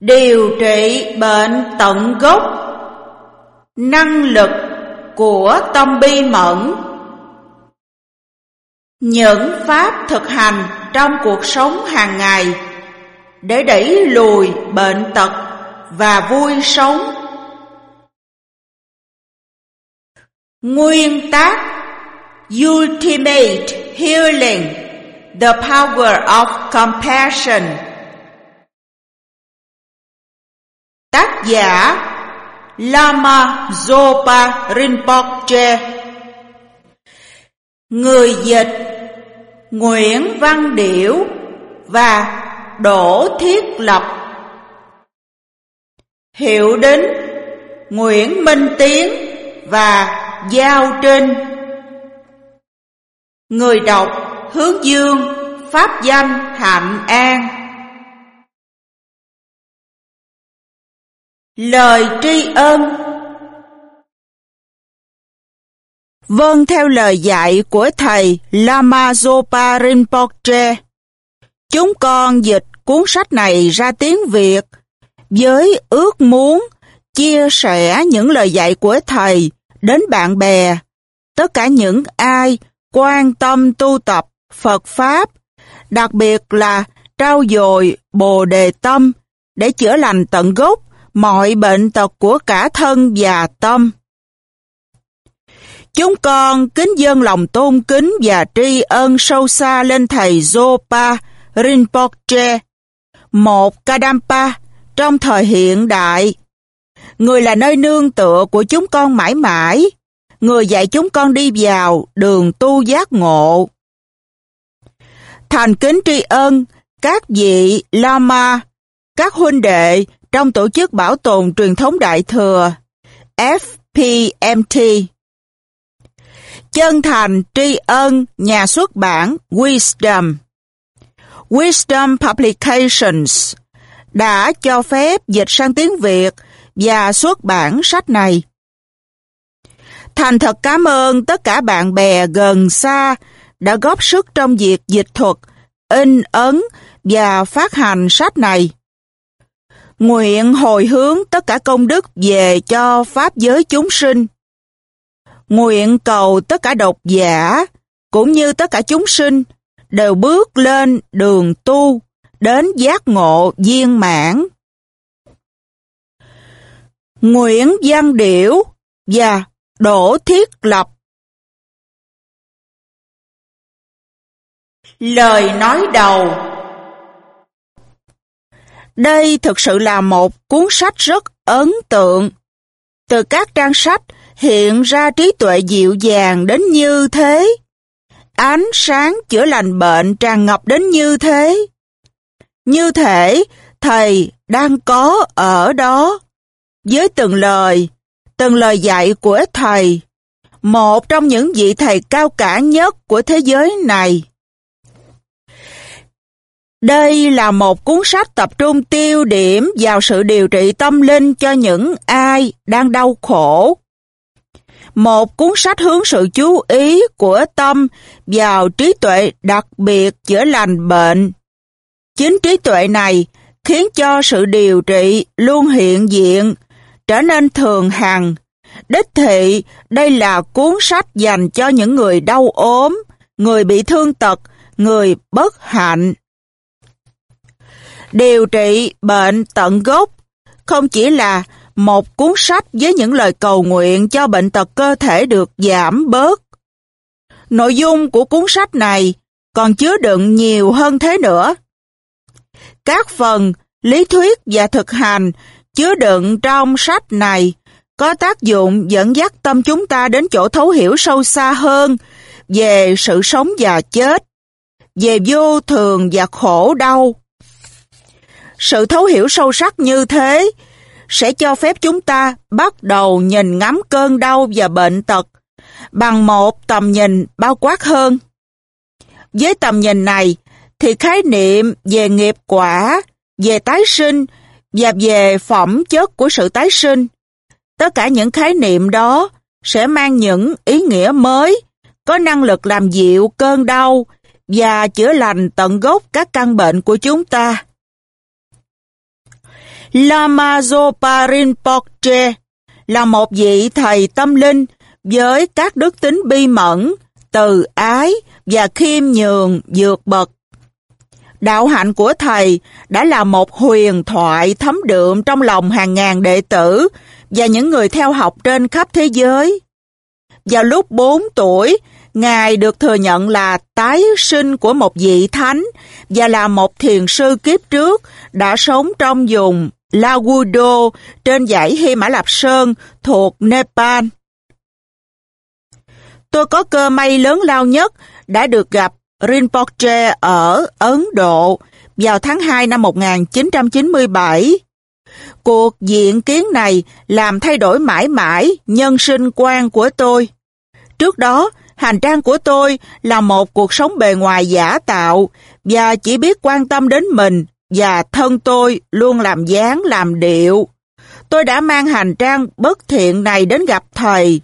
Điều trị bệnh tận gốc. Năng lực của tâm bi mẫn. Những pháp thực hành trong cuộc sống hàng ngày Để đẩy lùi bệnh tật và vui sống. Nguyên tắc Ultimate Healing The Power of Compassion. Tác giả Lama Zopa Rinpoche Người dịch Nguyễn Văn Điểu và Đỗ Thiết Lập. Hiệu đính Nguyễn Minh Tiến và Giao Trinh. Người đọc Hướng Dương, Pháp danh Hạnh An. Lời tri ân. Vâng theo lời dạy của thầy Lama Zopa Rinpoche, chúng con dịch cuốn sách này ra tiếng Việt với ước muốn chia sẻ những lời dạy của thầy đến bạn bè, tất cả những ai quan tâm tu tập Phật Pháp, đặc biệt là trao dồi Bồ Đề Tâm để chữa lành tận gốc mọi bệnh tật của cả thân và tâm. Chúng con kính dâng lòng tôn kính và tri ân sâu xa lên Thầy Zopa Rinpoche, một Kadampa trong thời hiện đại. Người là nơi nương tựa của chúng con mãi mãi, người dạy chúng con đi vào đường tu giác ngộ. Thành kính tri ân các vị Lama, các huynh đệ trong tổ chức bảo tồn truyền thống Đại Thừa FPMT. Chân thành tri ân nhà xuất bản Wisdom. Wisdom Publications đã cho phép dịch sang tiếng Việt và xuất bản sách này. Thành thật cảm ơn tất cả bạn bè gần xa đã góp sức trong việc dịch thuật, in ấn và phát hành sách này. Nguyện hồi hướng tất cả công đức về cho Pháp giới chúng sinh. Nguyện cầu tất cả độc giả, cũng như tất cả chúng sinh, đều bước lên đường tu, đến giác ngộ viên mãn. Nguyễn Văn Điểu và Đỗ Thiết Lập Lời nói đầu đây thực sự là một cuốn sách rất ấn tượng. Từ các trang sách hiện ra trí tuệ dịu dàng đến như thế. Ánh sáng chữa lành bệnh tràn ngập đến như thế. Như thể thầy đang có ở đó. Với từng lời, từng lời dạy của thầy, một trong những vị thầy cao cả nhất của thế giới này. Đây là một cuốn sách tập trung tiêu điểm vào sự điều trị tâm linh cho những ai đang đau khổ. Một cuốn sách hướng sự chú ý của tâm vào trí tuệ đặc biệt chữa lành bệnh. Chính trí tuệ này khiến cho sự điều trị luôn hiện diện, trở nên thường hằng. Đích thị, đây là cuốn sách dành cho những người đau ốm, người bị thương tật, người bất hạnh điều trị bệnh tận gốc không chỉ là một cuốn sách với những lời cầu nguyện cho bệnh tật cơ thể được giảm bớt. Nội dung của cuốn sách này còn chứa đựng nhiều hơn thế nữa. Các phần lý thuyết và thực hành chứa đựng trong sách này có tác dụng dẫn dắt tâm chúng ta đến chỗ thấu hiểu sâu xa hơn về sự sống và chết, về vô thường và khổ đau, sự thấu hiểu sâu sắc như thế sẽ cho phép chúng ta bắt đầu nhìn ngắm cơn đau và bệnh tật bằng một tầm nhìn bao quát hơn. Với tầm nhìn này, thì khái niệm về nghiệp quả, về tái sinh và về phẩm chất của sự tái sinh, tất cả những khái niệm đó sẽ mang những ý nghĩa mới, có năng lực làm dịu cơn đau và chữa lành tận gốc các căn bệnh của chúng ta lamazo parinpoche Rinpoche là một vị thầy tâm linh với các đức tính bi mẫn, từ ái và khiêm nhường vượt bậc. Đạo hạnh của thầy đã là một huyền thoại thấm đượm trong lòng hàng ngàn đệ tử và những người theo học trên khắp thế giới. Vào lúc 4 tuổi, Ngài được thừa nhận là tái sinh của một vị thánh và là một thiền sư kiếp trước đã sống trong vùng Lawudo trên dãy Hy Mã Lạp Sơn thuộc Nepal. Tôi có cơ may lớn lao nhất đã được gặp Rinpoche ở Ấn Độ vào tháng 2 năm 1997. Cuộc diện kiến này làm thay đổi mãi mãi nhân sinh quan của tôi. Trước đó, hành trang của tôi là một cuộc sống bề ngoài giả tạo và chỉ biết quan tâm đến mình và thân tôi luôn làm dáng làm điệu. Tôi đã mang hành trang bất thiện này đến gặp thầy.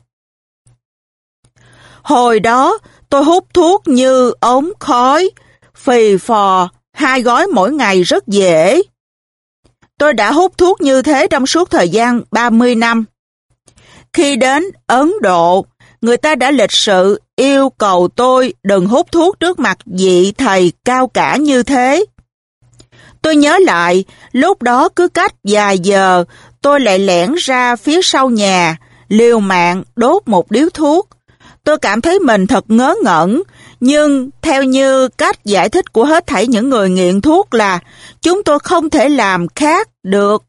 Hồi đó, tôi hút thuốc như ống khói, phì phò, hai gói mỗi ngày rất dễ. Tôi đã hút thuốc như thế trong suốt thời gian 30 năm. Khi đến Ấn Độ, người ta đã lịch sự yêu cầu tôi đừng hút thuốc trước mặt vị thầy cao cả như thế. Tôi nhớ lại, lúc đó cứ cách vài giờ, tôi lại lẻn ra phía sau nhà, liều mạng đốt một điếu thuốc. Tôi cảm thấy mình thật ngớ ngẩn, nhưng theo như cách giải thích của hết thảy những người nghiện thuốc là chúng tôi không thể làm khác được.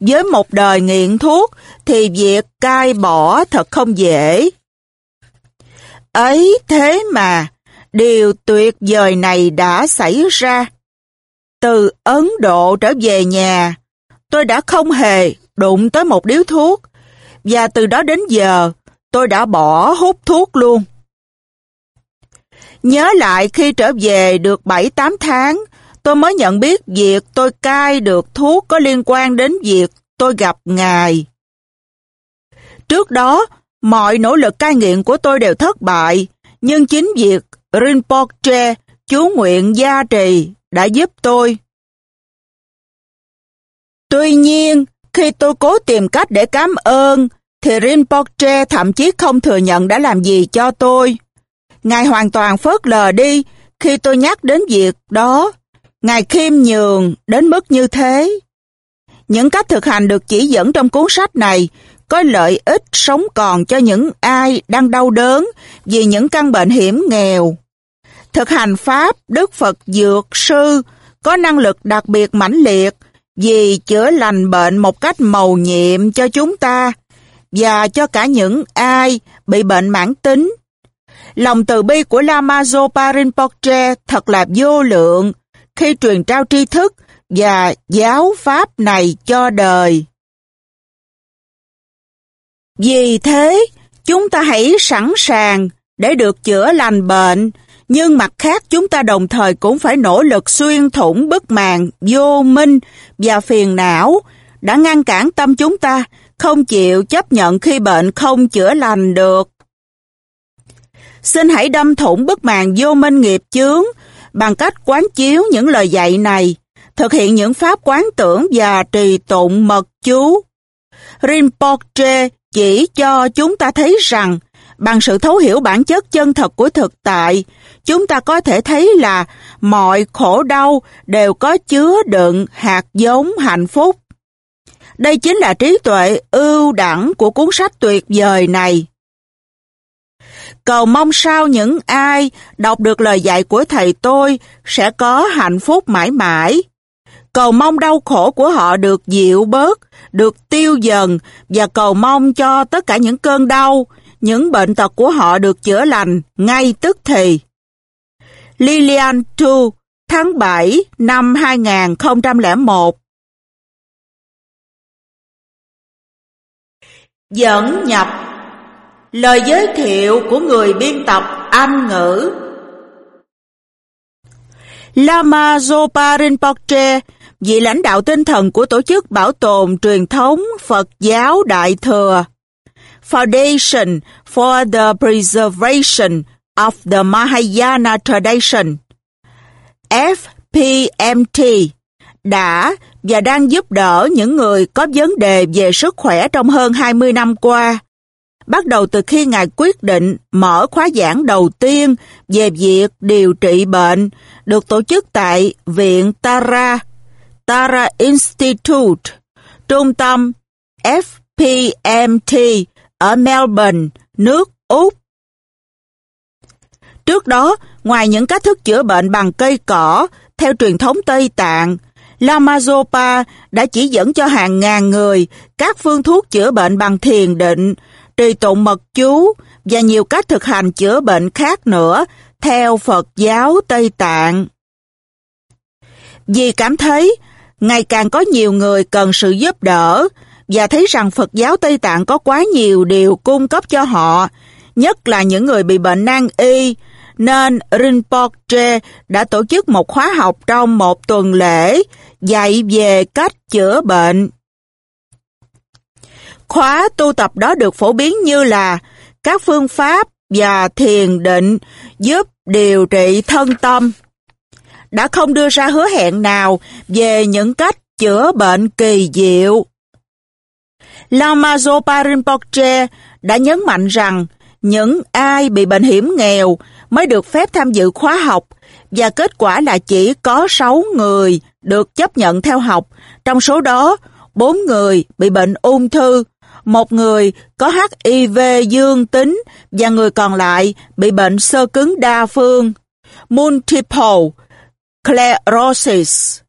Với một đời nghiện thuốc thì việc cai bỏ thật không dễ. Ấy thế mà, điều tuyệt vời này đã xảy ra. Từ Ấn Độ trở về nhà, tôi đã không hề đụng tới một điếu thuốc, và từ đó đến giờ, tôi đã bỏ hút thuốc luôn. Nhớ lại khi trở về được 7-8 tháng, tôi mới nhận biết việc tôi cai được thuốc có liên quan đến việc tôi gặp Ngài. Trước đó, mọi nỗ lực cai nghiện của tôi đều thất bại, nhưng chính việc Rinpoche chú nguyện gia trì đã giúp tôi. Tuy nhiên, khi tôi cố tìm cách để cảm ơn, thì Rinpoche thậm chí không thừa nhận đã làm gì cho tôi. Ngài hoàn toàn phớt lờ đi khi tôi nhắc đến việc đó. Ngài khiêm nhường đến mức như thế. Những cách thực hành được chỉ dẫn trong cuốn sách này có lợi ích sống còn cho những ai đang đau đớn vì những căn bệnh hiểm nghèo. Thực hành Pháp Đức Phật Dược Sư có năng lực đặc biệt mãnh liệt vì chữa lành bệnh một cách màu nhiệm cho chúng ta và cho cả những ai bị bệnh mãn tính. Lòng từ bi của Lama Zopa Rinpoche thật là vô lượng khi truyền trao tri thức và giáo pháp này cho đời. Vì thế, chúng ta hãy sẵn sàng để được chữa lành bệnh, nhưng mặt khác chúng ta đồng thời cũng phải nỗ lực xuyên thủng bức màn, vô minh và phiền não đã ngăn cản tâm chúng ta không chịu chấp nhận khi bệnh không chữa lành được. Xin hãy đâm thủng bức màn vô minh nghiệp chướng bằng cách quán chiếu những lời dạy này, thực hiện những pháp quán tưởng và trì tụng mật chú. Rinpoche chỉ cho chúng ta thấy rằng bằng sự thấu hiểu bản chất chân thật của thực tại, chúng ta có thể thấy là mọi khổ đau đều có chứa đựng hạt giống hạnh phúc. Đây chính là trí tuệ ưu đẳng của cuốn sách tuyệt vời này. Cầu mong sao những ai đọc được lời dạy của thầy tôi sẽ có hạnh phúc mãi mãi. Cầu mong đau khổ của họ được dịu bớt, được tiêu dần và cầu mong cho tất cả những cơn đau, những bệnh tật của họ được chữa lành ngay tức thì. Lilian Tu, tháng 7 năm 2001 Dẫn nhập. Lời giới thiệu của người biên tập Anh ngữ. Lama Zopa Rinpoche, vị lãnh đạo tinh thần của Tổ chức Bảo tồn Truyền thống Phật giáo Đại Thừa. Foundation for the Preservation of the Mahayana Tradition FPMT đã và đang giúp đỡ những người có vấn đề về sức khỏe trong hơn 20 năm qua. Bắt đầu từ khi Ngài quyết định mở khóa giảng đầu tiên về việc điều trị bệnh, được tổ chức tại Viện Tara, Tara Institute, trung tâm FPMT ở Melbourne, nước Úc. Trước đó, ngoài những cách thức chữa bệnh bằng cây cỏ, theo truyền thống Tây Tạng, Lama Zopa đã chỉ dẫn cho hàng ngàn người các phương thuốc chữa bệnh bằng thiền định, trì tụng mật chú và nhiều cách thực hành chữa bệnh khác nữa theo Phật giáo Tây Tạng. Vì cảm thấy ngày càng có nhiều người cần sự giúp đỡ và thấy rằng Phật giáo Tây Tạng có quá nhiều điều cung cấp cho họ, nhất là những người bị bệnh nan y, nên Rinpoche đã tổ chức một khóa học trong một tuần lễ dạy về cách chữa bệnh. Khóa tu tập đó được phổ biến như là các phương pháp và thiền định giúp điều trị thân tâm. Đã không đưa ra hứa hẹn nào về những cách chữa bệnh kỳ diệu. Lama Zopa Rinpoche đã nhấn mạnh rằng những ai bị bệnh hiểm nghèo mới được phép tham dự khóa học và kết quả là chỉ có 6 người được chấp nhận theo học, trong số đó 4 người bị bệnh ung thư, một người có HIV dương tính và người còn lại bị bệnh sơ cứng đa phương, multiple sclerosis.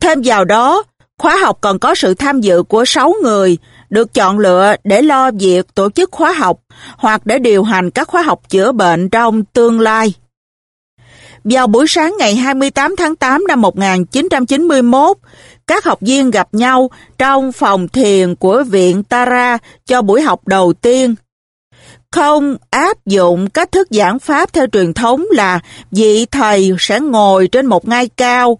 Thêm vào đó, khóa học còn có sự tham dự của 6 người được chọn lựa để lo việc tổ chức khóa học hoặc để điều hành các khóa học chữa bệnh trong tương lai. Vào buổi sáng ngày 28 tháng 8 năm 1991, các học viên gặp nhau trong phòng thiền của Viện Tara cho buổi học đầu tiên. Không áp dụng cách thức giảng pháp theo truyền thống là vị thầy sẽ ngồi trên một ngai cao.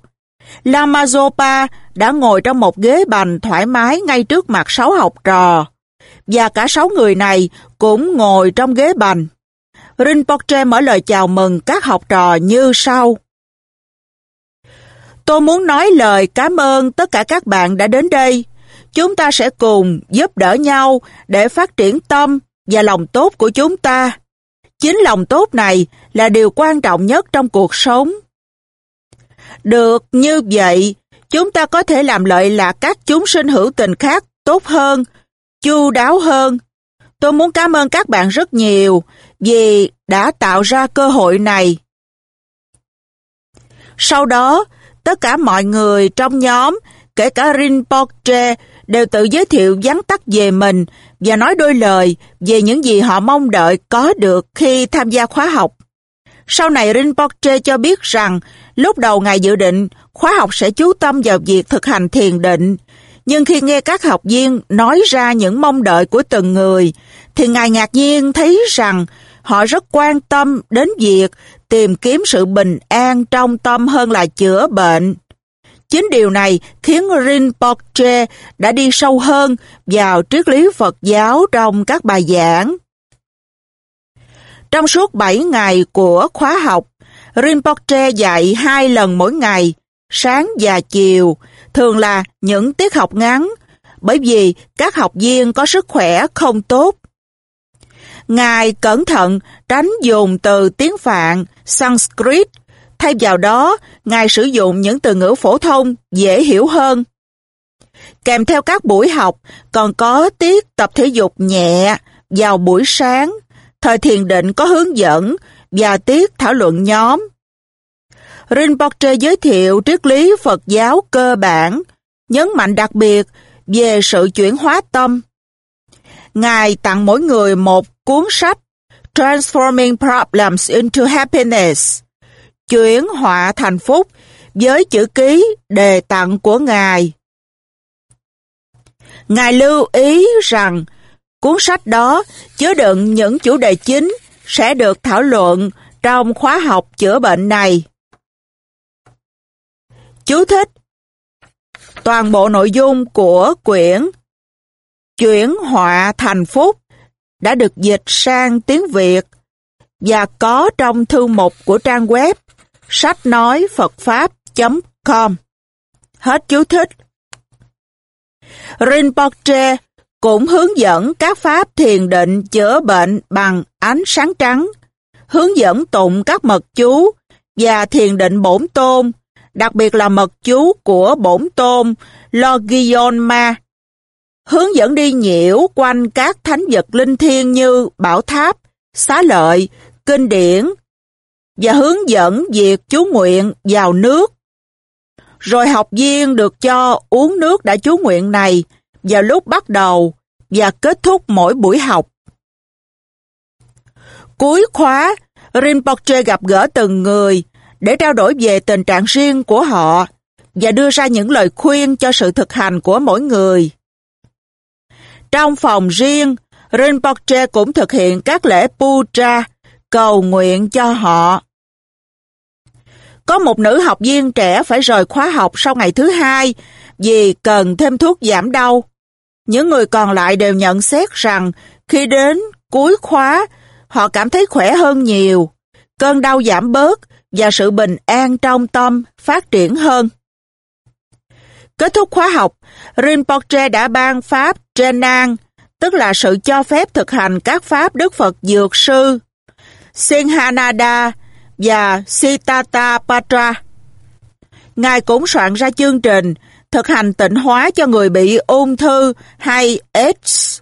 Lama Zopa đã ngồi trong một ghế bành thoải mái ngay trước mặt sáu học trò. Và cả sáu người này cũng ngồi trong ghế bành. Rinpoche mở lời chào mừng các học trò như sau. Tôi muốn nói lời cảm ơn tất cả các bạn đã đến đây. Chúng ta sẽ cùng giúp đỡ nhau để phát triển tâm và lòng tốt của chúng ta. Chính lòng tốt này là điều quan trọng nhất trong cuộc sống. Được như vậy, chúng ta có thể làm lợi là các chúng sinh hữu tình khác tốt hơn, chu đáo hơn. Tôi muốn cảm ơn các bạn rất nhiều vì đã tạo ra cơ hội này. Sau đó, tất cả mọi người trong nhóm, kể cả Rinpoche, đều tự giới thiệu vắn tắt về mình và nói đôi lời về những gì họ mong đợi có được khi tham gia khóa học. Sau này Rinpoche cho biết rằng lúc đầu Ngài dự định khóa học sẽ chú tâm vào việc thực hành thiền định, nhưng khi nghe các học viên nói ra những mong đợi của từng người, thì Ngài ngạc nhiên thấy rằng họ rất quan tâm đến việc tìm kiếm sự bình an trong tâm hơn là chữa bệnh. Chính điều này khiến Rinpoche đã đi sâu hơn vào triết lý Phật giáo trong các bài giảng. Trong suốt 7 ngày của khóa học, Rinpoche dạy hai lần mỗi ngày, sáng và chiều, thường là những tiết học ngắn, bởi vì các học viên có sức khỏe không tốt. Ngài cẩn thận tránh dùng từ tiếng Phạn, Sanskrit, thay vào đó, Ngài sử dụng những từ ngữ phổ thông dễ hiểu hơn. Kèm theo các buổi học còn có tiết tập thể dục nhẹ vào buổi sáng, thời thiền định có hướng dẫn và tiết thảo luận nhóm. Rinpoche giới thiệu triết lý Phật giáo cơ bản, nhấn mạnh đặc biệt về sự chuyển hóa tâm. Ngài tặng mỗi người một cuốn sách Transforming Problems into Happiness, chuyển họa thành phúc với chữ ký đề tặng của Ngài. Ngài lưu ý rằng cuốn sách đó chứa đựng những chủ đề chính sẽ được thảo luận trong khóa học chữa bệnh này. Chú thích Toàn bộ nội dung của quyển Chuyển họa thành phúc đã được dịch sang tiếng Việt và có trong thư mục của trang web sách nói Phật Pháp.com. Hết chú thích. Rinpoche cũng hướng dẫn các pháp thiền định chữa bệnh bằng ánh sáng trắng, hướng dẫn tụng các mật chú và thiền định bổn tôn, đặc biệt là mật chú của bổn tôn Logionma, hướng dẫn đi nhiễu quanh các thánh vật linh thiêng như bảo tháp, xá lợi, kinh điển và hướng dẫn việc chú nguyện vào nước. Rồi học viên được cho uống nước đã chú nguyện này vào lúc bắt đầu và kết thúc mỗi buổi học. Cuối khóa, Rinpoche gặp gỡ từng người để trao đổi về tình trạng riêng của họ và đưa ra những lời khuyên cho sự thực hành của mỗi người. Trong phòng riêng, Rinpoche cũng thực hiện các lễ puja, cầu nguyện cho họ. Có một nữ học viên trẻ phải rời khóa học sau ngày thứ hai vì cần thêm thuốc giảm đau. Những người còn lại đều nhận xét rằng khi đến cuối khóa, họ cảm thấy khỏe hơn nhiều, cơn đau giảm bớt và sự bình an trong tâm phát triển hơn. Kết thúc khóa học, Rinpoche đã ban pháp trenang tức là sự cho phép thực hành các pháp Đức Phật Dược Sư, Sinhanada và Sitata Patra. Ngài cũng soạn ra chương trình thực hành tịnh hóa cho người bị ung thư hay AIDS.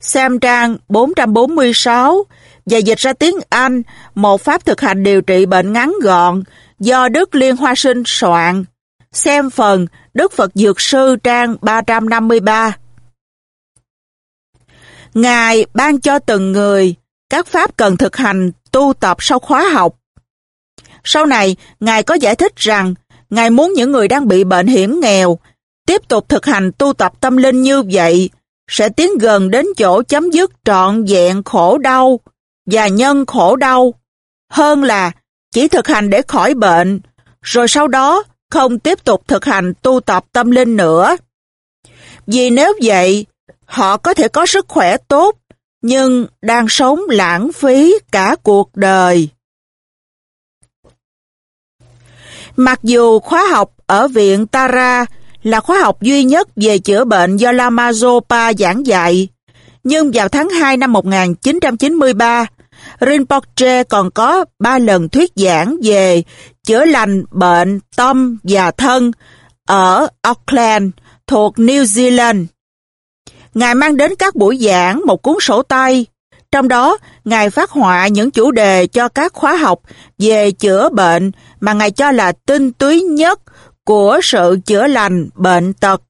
Xem trang 446 và dịch ra tiếng Anh một pháp thực hành điều trị bệnh ngắn gọn do Đức Liên Hoa Sinh soạn. Xem phần Đức Phật Dược Sư trang 353. Ngài ban cho từng người các pháp cần thực hành tu tập sau khóa học. Sau này, Ngài có giải thích rằng Ngài muốn những người đang bị bệnh hiểm nghèo tiếp tục thực hành tu tập tâm linh như vậy sẽ tiến gần đến chỗ chấm dứt trọn vẹn khổ đau và nhân khổ đau hơn là chỉ thực hành để khỏi bệnh rồi sau đó không tiếp tục thực hành tu tập tâm linh nữa. Vì nếu vậy, họ có thể có sức khỏe tốt nhưng đang sống lãng phí cả cuộc đời. Mặc dù khóa học ở viện Tara là khóa học duy nhất về chữa bệnh do Lama Zopa giảng dạy, nhưng vào tháng 2 năm 1993, Rinpoche còn có ba lần thuyết giảng về chữa lành bệnh tâm và thân ở Auckland thuộc New Zealand. Ngài mang đến các buổi giảng một cuốn sổ tay, trong đó Ngài phát họa những chủ đề cho các khóa học về chữa bệnh mà Ngài cho là tinh túy nhất của sự chữa lành bệnh tật.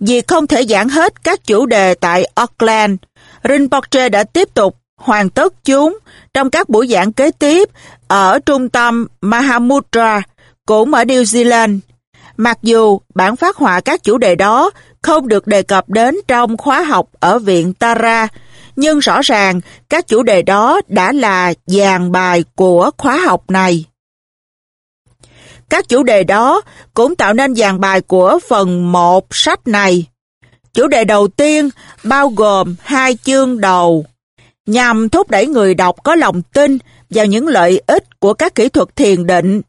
Vì không thể giảng hết các chủ đề tại Auckland, Rinpoche đã tiếp tục hoàn tất chúng trong các buổi giảng kế tiếp ở trung tâm Mahamudra, cũng ở New Zealand. Mặc dù bản phát họa các chủ đề đó không được đề cập đến trong khóa học ở Viện Tara, nhưng rõ ràng các chủ đề đó đã là dàn bài của khóa học này. Các chủ đề đó cũng tạo nên dàn bài của phần 1 sách này. Chủ đề đầu tiên bao gồm hai chương đầu, nhằm thúc đẩy người đọc có lòng tin vào những lợi ích của các kỹ thuật thiền định,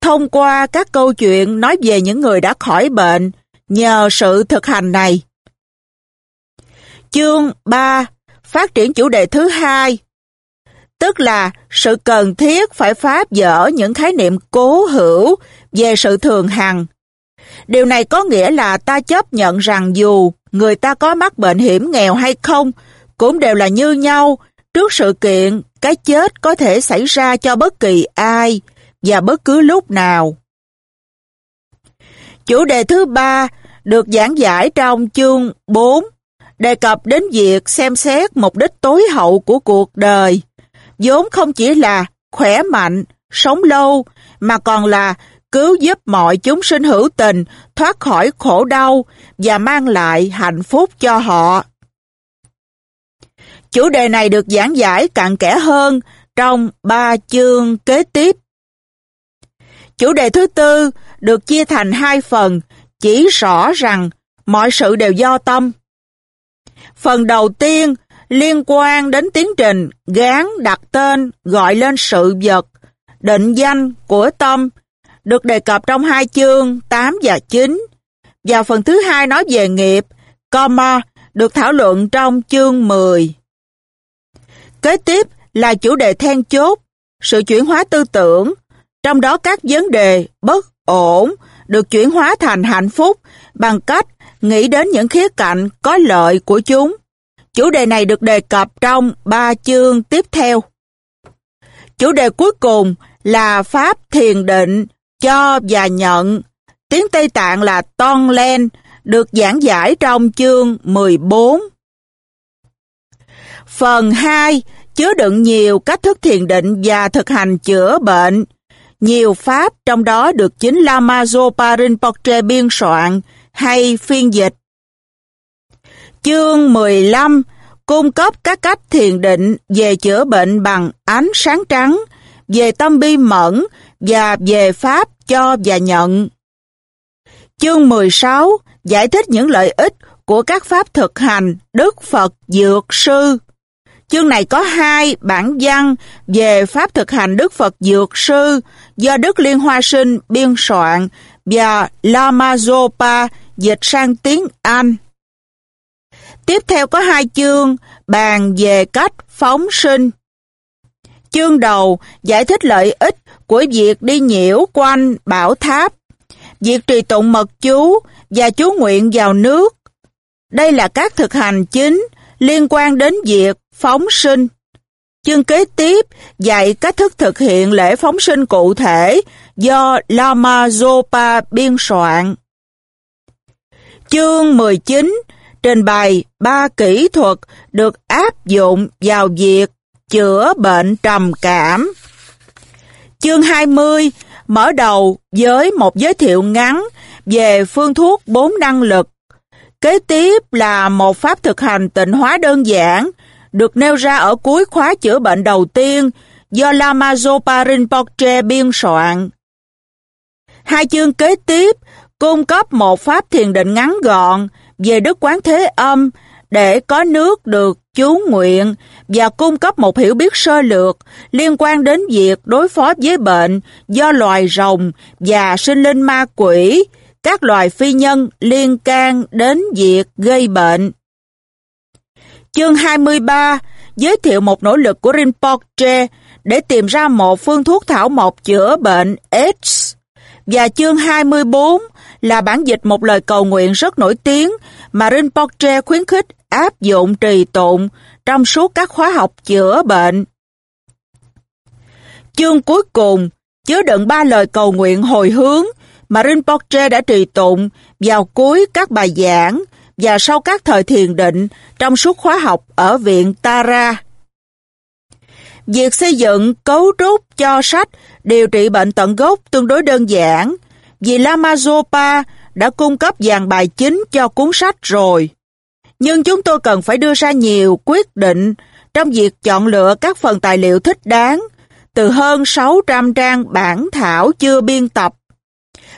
thông qua các câu chuyện nói về những người đã khỏi bệnh nhờ sự thực hành này. Chương 3 Phát triển chủ đề thứ hai tức là sự cần thiết phải phá vỡ những khái niệm cố hữu về sự thường hằng. Điều này có nghĩa là ta chấp nhận rằng dù người ta có mắc bệnh hiểm nghèo hay không, cũng đều là như nhau trước sự kiện cái chết có thể xảy ra cho bất kỳ ai và bất cứ lúc nào. Chủ đề thứ ba được giảng giải trong chương 4 đề cập đến việc xem xét mục đích tối hậu của cuộc đời vốn không chỉ là khỏe mạnh, sống lâu, mà còn là cứu giúp mọi chúng sinh hữu tình thoát khỏi khổ đau và mang lại hạnh phúc cho họ. Chủ đề này được giảng giải cặn kẽ hơn trong ba chương kế tiếp. Chủ đề thứ tư được chia thành hai phần, chỉ rõ rằng mọi sự đều do tâm. Phần đầu tiên liên quan đến tiến trình gán đặt tên gọi lên sự vật, định danh của tâm, được đề cập trong hai chương 8 và 9. Và phần thứ hai nói về nghiệp, Karma, được thảo luận trong chương 10. Kế tiếp là chủ đề then chốt, sự chuyển hóa tư tưởng, trong đó các vấn đề bất ổn được chuyển hóa thành hạnh phúc bằng cách nghĩ đến những khía cạnh có lợi của chúng. Chủ đề này được đề cập trong ba chương tiếp theo. Chủ đề cuối cùng là Pháp thiền định, cho và nhận. Tiếng Tây Tạng là Ton Len, được giảng giải trong chương 14. Phần 2 chứa đựng nhiều cách thức thiền định và thực hành chữa bệnh. Nhiều pháp trong đó được chính Lama Zopa Rinpoche biên soạn hay phiên dịch. Chương 15 cung cấp các cách thiền định về chữa bệnh bằng ánh sáng trắng, về tâm bi mẫn và về pháp cho và nhận. Chương 16 giải thích những lợi ích của các pháp thực hành Đức Phật Dược Sư. Chương này có hai bản văn về pháp thực hành Đức Phật Dược Sư do Đức Liên Hoa Sinh biên soạn và Lama Zopa dịch sang tiếng Anh. Tiếp theo có hai chương bàn về cách phóng sinh. Chương đầu giải thích lợi ích của việc đi nhiễu quanh bảo tháp, việc trì tụng mật chú và chú nguyện vào nước. Đây là các thực hành chính liên quan đến việc phóng sinh. Chương kế tiếp dạy cách thức thực hiện lễ phóng sinh cụ thể do Lama Zopa biên soạn. Chương 19 trình bày ba kỹ thuật được áp dụng vào việc chữa bệnh trầm cảm. Chương 20 mở đầu với một giới thiệu ngắn về phương thuốc bốn năng lực. Kế tiếp là một pháp thực hành tịnh hóa đơn giản, được nêu ra ở cuối khóa chữa bệnh đầu tiên do Lama Zopa Rinpoche biên soạn. Hai chương kế tiếp cung cấp một pháp thiền định ngắn gọn về Đức Quán Thế Âm để có nước được chú nguyện và cung cấp một hiểu biết sơ lược liên quan đến việc đối phó với bệnh do loài rồng và sinh linh ma quỷ, các loài phi nhân liên can đến việc gây bệnh. Chương 23 giới thiệu một nỗ lực của Rinpoche để tìm ra một phương thuốc thảo mộc chữa bệnh AIDS. Và chương 24 là bản dịch một lời cầu nguyện rất nổi tiếng mà Rinpoche khuyến khích áp dụng trì tụng trong suốt các khóa học chữa bệnh. Chương cuối cùng chứa đựng ba lời cầu nguyện hồi hướng mà Rinpoche đã trì tụng vào cuối các bài giảng và sau các thời thiền định trong suốt khóa học ở viện Tara. Việc xây dựng cấu trúc cho sách điều trị bệnh tận gốc tương đối đơn giản vì Lamazopa đã cung cấp dàn bài chính cho cuốn sách rồi. Nhưng chúng tôi cần phải đưa ra nhiều quyết định trong việc chọn lựa các phần tài liệu thích đáng từ hơn 600 trang bản thảo chưa biên tập.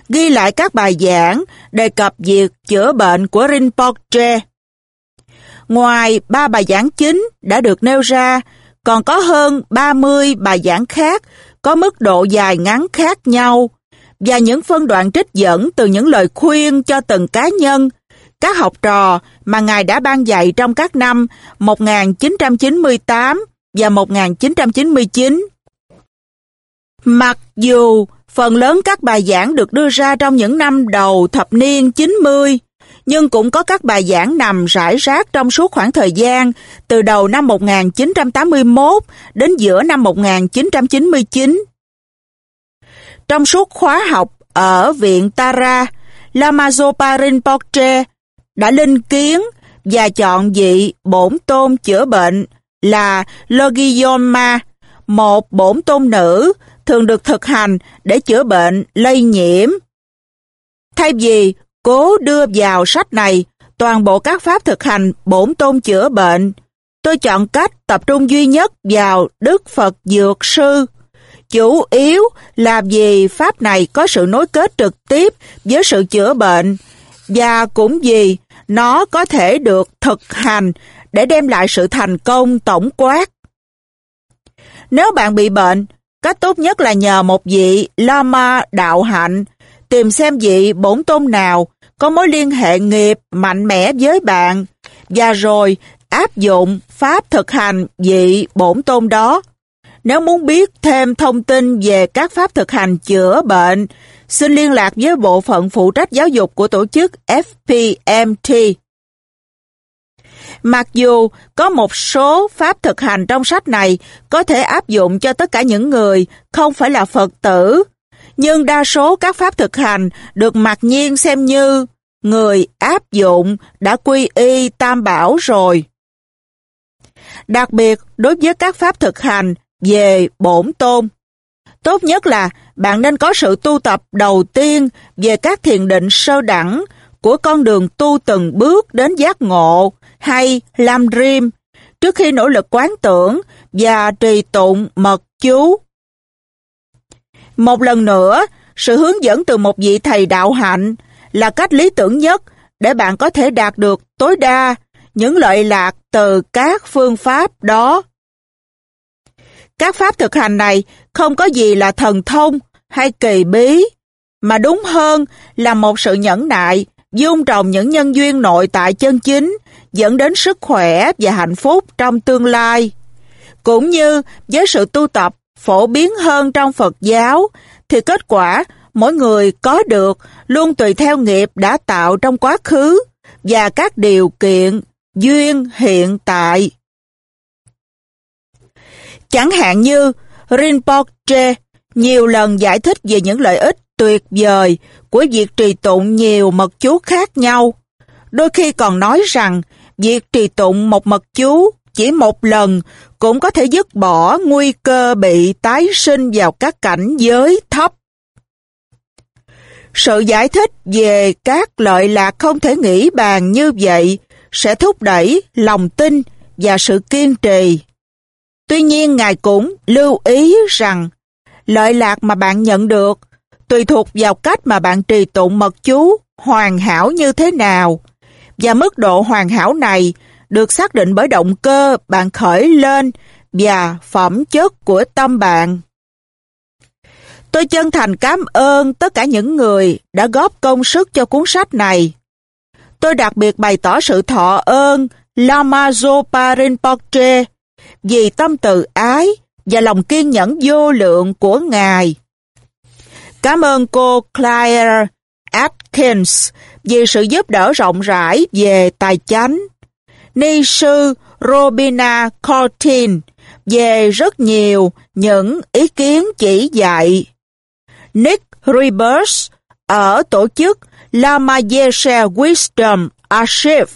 Ghi lại các bài giảng đề cập việc chữa bệnh của Rinpoche. Ngoài ba bài giảng chính đã được nêu ra, còn có hơn 30 bài giảng khác có mức độ dài ngắn khác nhau và những phân đoạn trích dẫn từ những lời khuyên cho từng cá nhân, các học trò mà Ngài đã ban dạy trong các năm 1998 và 1999. Mặc dù phần lớn các bài giảng được đưa ra trong những năm đầu thập niên 90, nhưng cũng có các bài giảng nằm rải rác trong suốt khoảng thời gian từ đầu năm 1981 đến giữa năm 1999. Trong suốt khóa học ở viện Tara, Lamazopa Rinpoche đã linh kiến và chọn vị bổn tôn chữa bệnh là Logiyoma, một bổn tôn nữ thường được thực hành để chữa bệnh lây nhiễm. Thay vì cố đưa vào sách này toàn bộ các pháp thực hành bổn tôn chữa bệnh, tôi chọn cách tập trung duy nhất vào Đức Phật Dược Sư. Chủ yếu là vì pháp này có sự nối kết trực tiếp với sự chữa bệnh và cũng vì nó có thể được thực hành để đem lại sự thành công tổng quát. Nếu bạn bị bệnh, cách tốt nhất là nhờ một vị Lama đạo hạnh tìm xem vị bổn tôn nào có mối liên hệ nghiệp mạnh mẽ với bạn và rồi áp dụng pháp thực hành vị bổn tôn đó. Nếu muốn biết thêm thông tin về các pháp thực hành chữa bệnh, xin liên lạc với bộ phận phụ trách giáo dục của tổ chức FPMT. Mặc dù có một số pháp thực hành trong sách này có thể áp dụng cho tất cả những người không phải là Phật tử, nhưng đa số các pháp thực hành được mặc nhiên xem như người áp dụng đã quy y tam bảo rồi. Đặc biệt đối với các pháp thực hành về bổn tôn, tốt nhất là bạn nên có sự tu tập đầu tiên về các thiền định sơ đẳng của con đường tu từng bước đến giác ngộ hay làm rim trước khi nỗ lực quán tưởng và trì tụng mật chú. Một lần nữa, sự hướng dẫn từ một vị thầy đạo hạnh là cách lý tưởng nhất để bạn có thể đạt được tối đa những lợi lạc từ các phương pháp đó. Các pháp thực hành này không có gì là thần thông hay kỳ bí, mà đúng hơn là một sự nhẫn nại, dung trồng những nhân duyên nội tại chân chính, dẫn đến sức khỏe và hạnh phúc trong tương lai. Cũng như với sự tu tập phổ biến hơn trong Phật giáo, thì kết quả mỗi người có được luôn tùy theo nghiệp đã tạo trong quá khứ và các điều kiện, duyên hiện tại. Chẳng hạn như Rinpoche nhiều lần giải thích về những lợi ích tuyệt vời của việc trì tụng nhiều mật chú khác nhau. Đôi khi còn nói rằng, việc trì tụng một mật chú chỉ một lần cũng có thể dứt bỏ nguy cơ bị tái sinh vào các cảnh giới thấp. Sự giải thích về các lợi lạc không thể nghĩ bàn như vậy sẽ thúc đẩy lòng tin và sự kiên trì. Tuy nhiên Ngài cũng lưu ý rằng, lợi lạc mà bạn nhận được tùy thuộc vào cách mà bạn trì tụng mật chú hoàn hảo như thế nào và mức độ hoàn hảo này được xác định bởi động cơ bạn khởi lên và phẩm chất của tâm bạn. Tôi chân thành cảm ơn tất cả những người đã góp công sức cho cuốn sách này. Tôi đặc biệt bày tỏ sự thọ ơn Lama Zopa Rinpoche vì tâm từ ái và lòng kiên nhẫn vô lượng của Ngài. Cảm ơn cô Claire Atkins vì sự giúp đỡ rộng rãi về tài chánh. Ni sư Robina Cortin về rất nhiều những ý kiến chỉ dạy. Nick Rivers ở tổ chức Lama Yeshe Wisdom Archive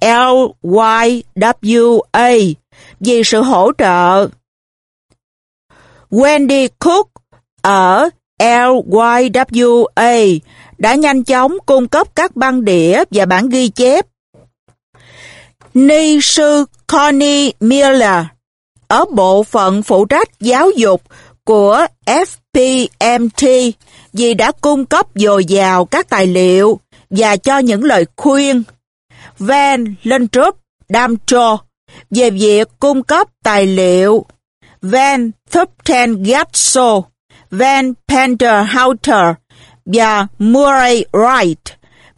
LYWA vì sự hỗ trợ. Wendy Cook ở LYWA đã nhanh chóng cung cấp các băng đĩa và bản ghi chép. Ni sư Connie Miller ở bộ phận phụ trách giáo dục của FPMT vì đã cung cấp dồi dào các tài liệu và cho những lời khuyên. Van Lentrup Damtro về việc cung cấp tài liệu. Van Thupten Gatso, Van Pender Houter và Murray Wright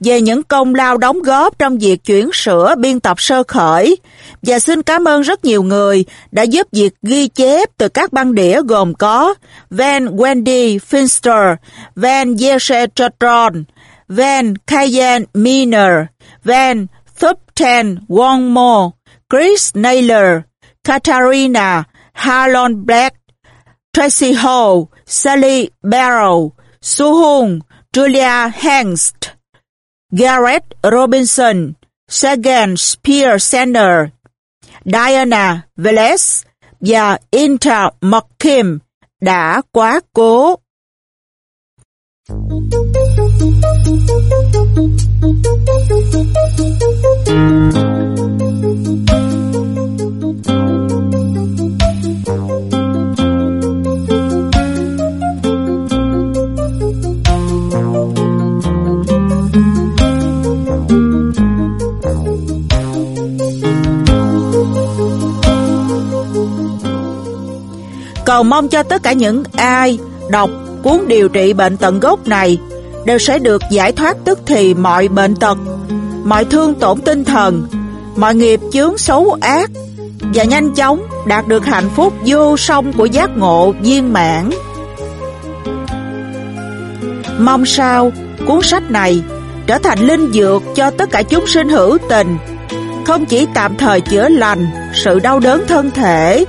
về những công lao đóng góp trong việc chuyển sửa biên tập sơ khởi và xin cảm ơn rất nhiều người đã giúp việc ghi chép từ các băng đĩa gồm có Van Wendy Finster, Van Jesse Chatron, Van Kayan Miner, Van Thupten Wongmo, Chris Naylor, Katarina Harlon Black, Tracy Hall, Sally Barrow, Su Hung, Julia Hengst, Garrett Robinson, Sagan Spear Sander, Diana Velez và Inter McKim đã quá cố. Thank you. Cầu mong cho tất cả những ai đọc cuốn điều trị bệnh tận gốc này đều sẽ được giải thoát tức thì mọi bệnh tật, mọi thương tổn tinh thần, mọi nghiệp chướng xấu ác và nhanh chóng đạt được hạnh phúc vô song của giác ngộ viên mãn. Mong sao cuốn sách này trở thành linh dược cho tất cả chúng sinh hữu tình, không chỉ tạm thời chữa lành sự đau đớn thân thể,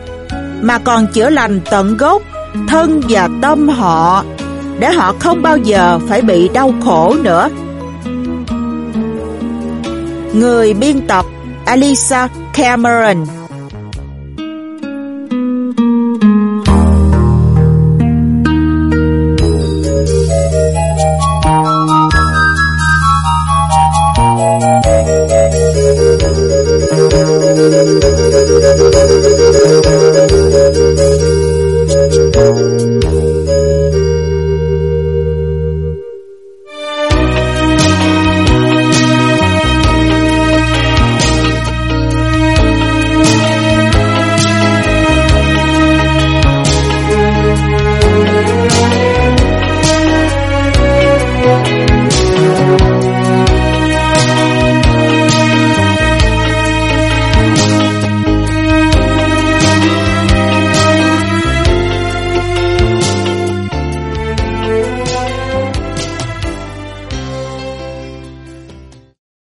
mà còn chữa lành tận gốc thân và tâm họ, để họ không bao giờ phải bị đau khổ nữa. Người biên tập Alisa Cameron